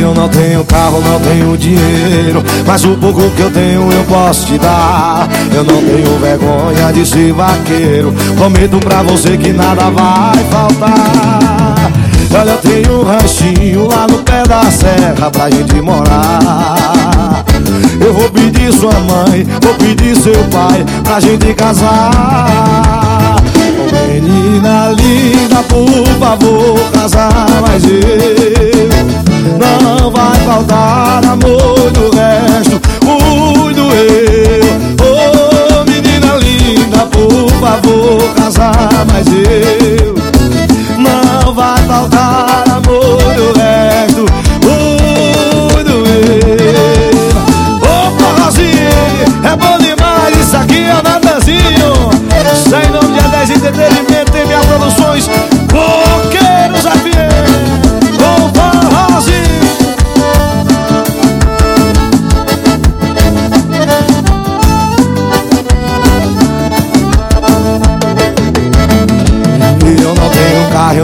não tenho carro, não tenho dinheiro Mas o pouco que eu tenho eu posso te dar. Eu não tenho vergonha de ser vaqueiro Prometo pra você que nada vai faltar. Olha, eu tenho um ranchinho lá no pé da serra pra gente morar. Eu vou pedir sua mãe, vou pedir seu pai pra gente casar. Menina linda, por favor, casar mais eu Não vai faltar amor do resto, cuido eu Oh, menina linda, por favor, casar mais eu. Não vai faltar amor do resto, cuido eu Opa, Rosinha, é bom demais, isso aqui é o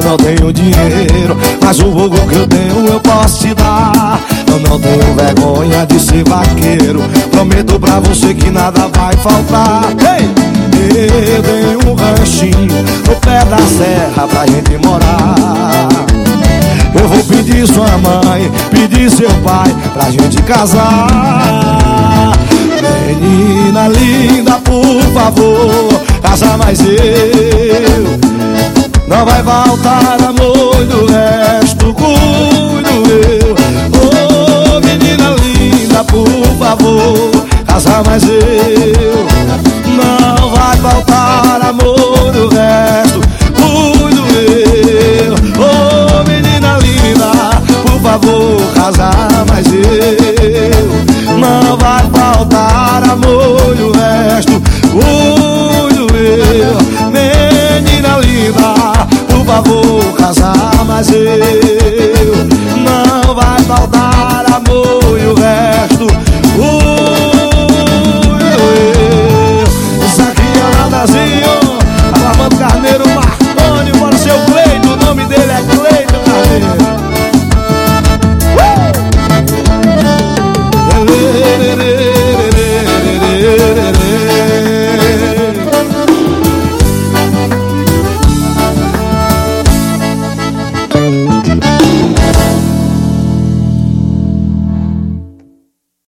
não tenho dinheiro Mas o pouco que eu tenho eu posso te dar. Eu não tenho vergonha de ser vaqueiro Prometo pra você que nada vai faltar. Ei! Eu tenho um ranchinho no pé da serra pra gente morar. Eu vou pedir sua mãe, pedir seu pai pra gente casar. Menina linda, por favor, casa mais eu Vai faltar amor do resto, cuido eu. Oh, menina linda, por favor, casa mais eu favor, casar mais eu